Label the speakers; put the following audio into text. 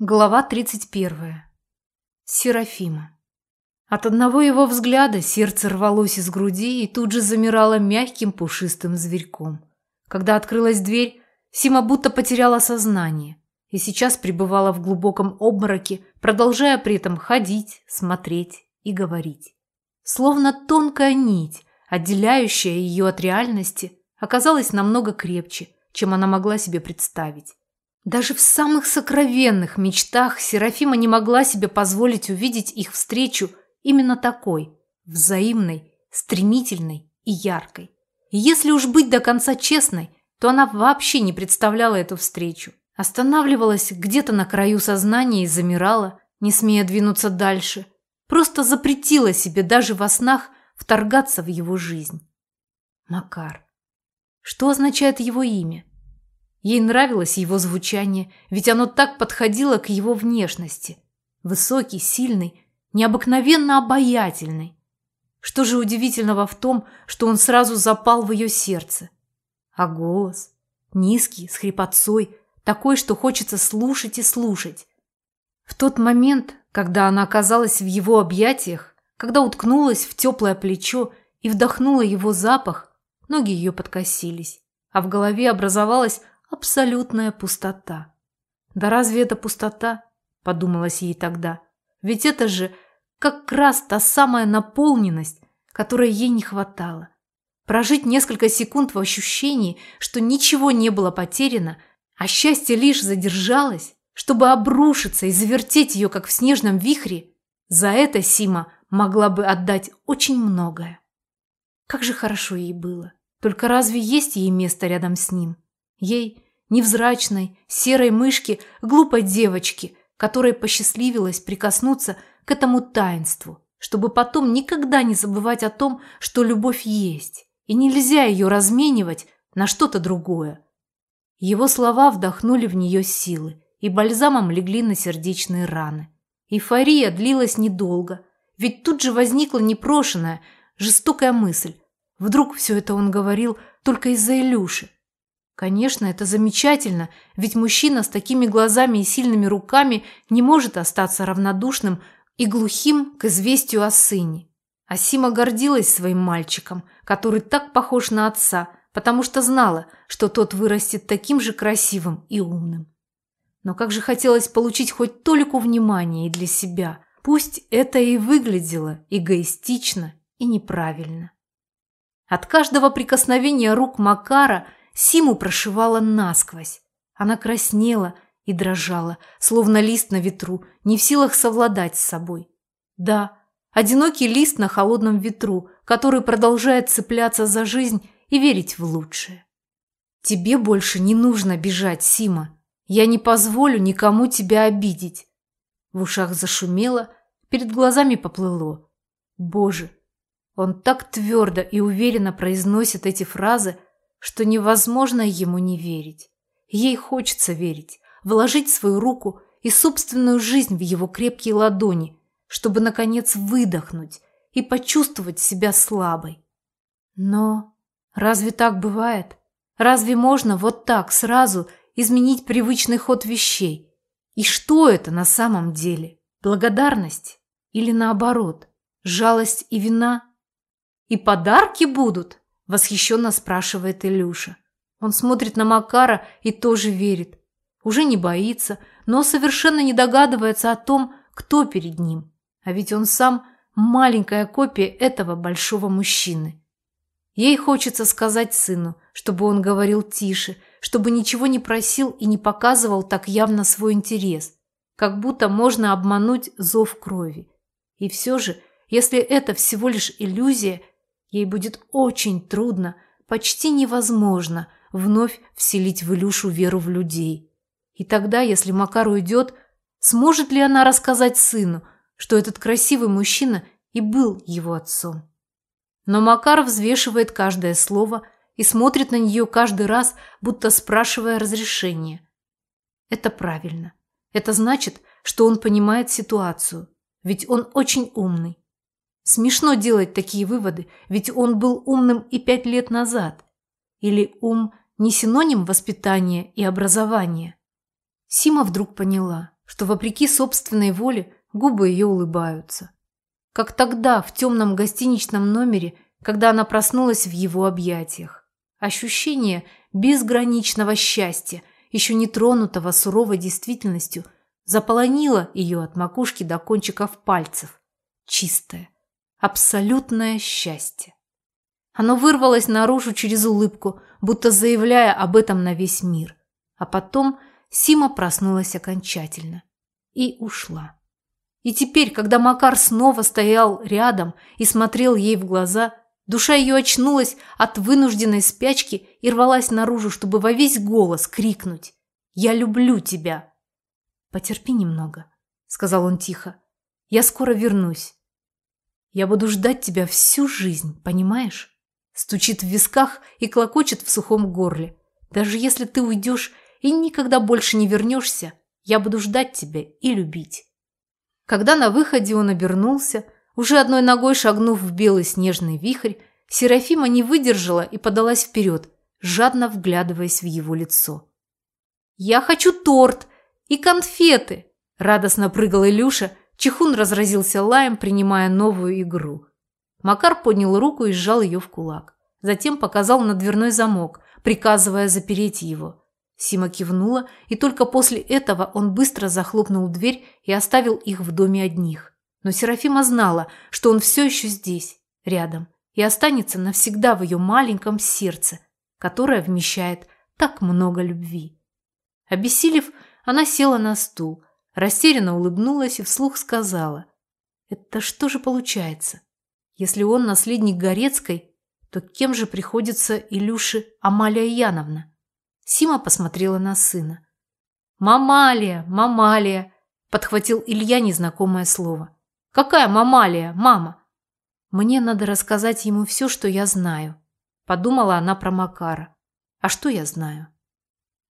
Speaker 1: Глава 31. Серафима. От одного его взгляда сердце рвалось из груди и тут же замирало мягким пушистым зверьком. Когда открылась дверь, Сима будто потеряла сознание и сейчас пребывала в глубоком обмороке, продолжая при этом ходить, смотреть и говорить. Словно тонкая нить, отделяющая ее от реальности, оказалась намного крепче, чем она могла себе представить. Даже в самых сокровенных мечтах Серафима не могла себе позволить увидеть их встречу именно такой, взаимной, стремительной и яркой. И если уж быть до конца честной, то она вообще не представляла эту встречу. Останавливалась где-то на краю сознания и замирала, не смея двинуться дальше. Просто запретила себе даже во снах вторгаться в его жизнь. Макар. Что означает его имя? Ей нравилось его звучание, ведь оно так подходило к его внешности. Высокий, сильный, необыкновенно обаятельный. Что же удивительного в том, что он сразу запал в ее сердце? А голос? Низкий, с хрипотцой, такой, что хочется слушать и слушать. В тот момент, когда она оказалась в его объятиях, когда уткнулась в теплое плечо и вдохнула его запах, ноги ее подкосились, а в голове образовалась абсолютная пустота. Да разве это пустота? Подумалось ей тогда. Ведь это же как раз та самая наполненность, которой ей не хватало. Прожить несколько секунд в ощущении, что ничего не было потеряно, а счастье лишь задержалось, чтобы обрушиться и завертеть ее, как в снежном вихре, за это Сима могла бы отдать очень многое. Как же хорошо ей было. Только разве есть ей место рядом с ним? Ей, невзрачной, серой мышке, глупой девочке, которой посчастливилось прикоснуться к этому таинству, чтобы потом никогда не забывать о том, что любовь есть, и нельзя ее разменивать на что-то другое. Его слова вдохнули в нее силы и бальзамом легли на сердечные раны. Эйфория длилась недолго, ведь тут же возникла непрошенная, жестокая мысль. Вдруг все это он говорил только из-за Илюши. Конечно, это замечательно, ведь мужчина с такими глазами и сильными руками не может остаться равнодушным и глухим к известию о сыне. Асима гордилась своим мальчиком, который так похож на отца, потому что знала, что тот вырастет таким же красивым и умным. Но как же хотелось получить хоть толику внимания и для себя, пусть это и выглядело эгоистично и неправильно. От каждого прикосновения рук Макара – Симу прошивала насквозь. Она краснела и дрожала, словно лист на ветру, не в силах совладать с собой. Да, одинокий лист на холодном ветру, который продолжает цепляться за жизнь и верить в лучшее. Тебе больше не нужно бежать, Сима. Я не позволю никому тебя обидеть. В ушах зашумело, перед глазами поплыло. Боже, он так твердо и уверенно произносит эти фразы, что невозможно ему не верить. Ей хочется верить, вложить свою руку и собственную жизнь в его крепкие ладони, чтобы, наконец, выдохнуть и почувствовать себя слабой. Но разве так бывает? Разве можно вот так сразу изменить привычный ход вещей? И что это на самом деле? Благодарность? Или наоборот, жалость и вина? И подарки будут? Восхищенно спрашивает Илюша. Он смотрит на Макара и тоже верит. Уже не боится, но совершенно не догадывается о том, кто перед ним. А ведь он сам маленькая копия этого большого мужчины. Ей хочется сказать сыну, чтобы он говорил тише, чтобы ничего не просил и не показывал так явно свой интерес, как будто можно обмануть зов крови. И все же, если это всего лишь иллюзия, Ей будет очень трудно, почти невозможно вновь вселить в Илюшу веру в людей. И тогда, если Макар уйдет, сможет ли она рассказать сыну, что этот красивый мужчина и был его отцом? Но Макар взвешивает каждое слово и смотрит на нее каждый раз, будто спрашивая разрешения. Это правильно. Это значит, что он понимает ситуацию, ведь он очень умный. Смешно делать такие выводы, ведь он был умным и пять лет назад. Или ум не синоним воспитания и образования? Сима вдруг поняла, что, вопреки собственной воле, губы ее улыбаются. Как тогда, в темном гостиничном номере, когда она проснулась в его объятиях. Ощущение безграничного счастья, еще не тронутого суровой действительностью, заполонило ее от макушки до кончиков пальцев. Чистое, абсолютное счастье. Оно вырвалось наружу через улыбку, будто заявляя об этом на весь мир. А потом Сима проснулась окончательно и ушла. И теперь, когда Макар снова стоял рядом и смотрел ей в глаза, душа ее очнулась от вынужденной спячки и рвалась наружу, чтобы во весь голос крикнуть «Я люблю тебя!» «Потерпи немного», — сказал он тихо. «Я скоро вернусь. Я буду ждать тебя всю жизнь, понимаешь?» Стучит в висках и клокочет в сухом горле. Даже если ты уйдешь и никогда больше не вернешься, я буду ждать тебя и любить. Когда на выходе он обернулся, уже одной ногой шагнув в белый снежный вихрь, Серафима не выдержала и подалась вперед, жадно вглядываясь в его лицо. «Я хочу торт и конфеты!» Радостно прыгал Илюша, Чехун разразился лаем, принимая новую игру. Макар поднял руку и сжал ее в кулак. Затем показал на дверной замок, приказывая запереть его. Сима кивнула, и только после этого он быстро захлопнул дверь и оставил их в доме одних. Но Серафима знала, что он все еще здесь, рядом, и останется навсегда в ее маленьком сердце, которое вмещает так много любви. Обессилев, она села на стул, растерянно улыбнулась и вслух сказала, «Это что же получается? Если он наследник Горецкой, то кем же приходится Илюше Амалия Яновна? Сима посмотрела на сына. «Мамалия, мамалия!» – подхватил Илья незнакомое слово. «Какая мамалия, мама?» «Мне надо рассказать ему все, что я знаю», – подумала она про Макара. «А что я знаю?»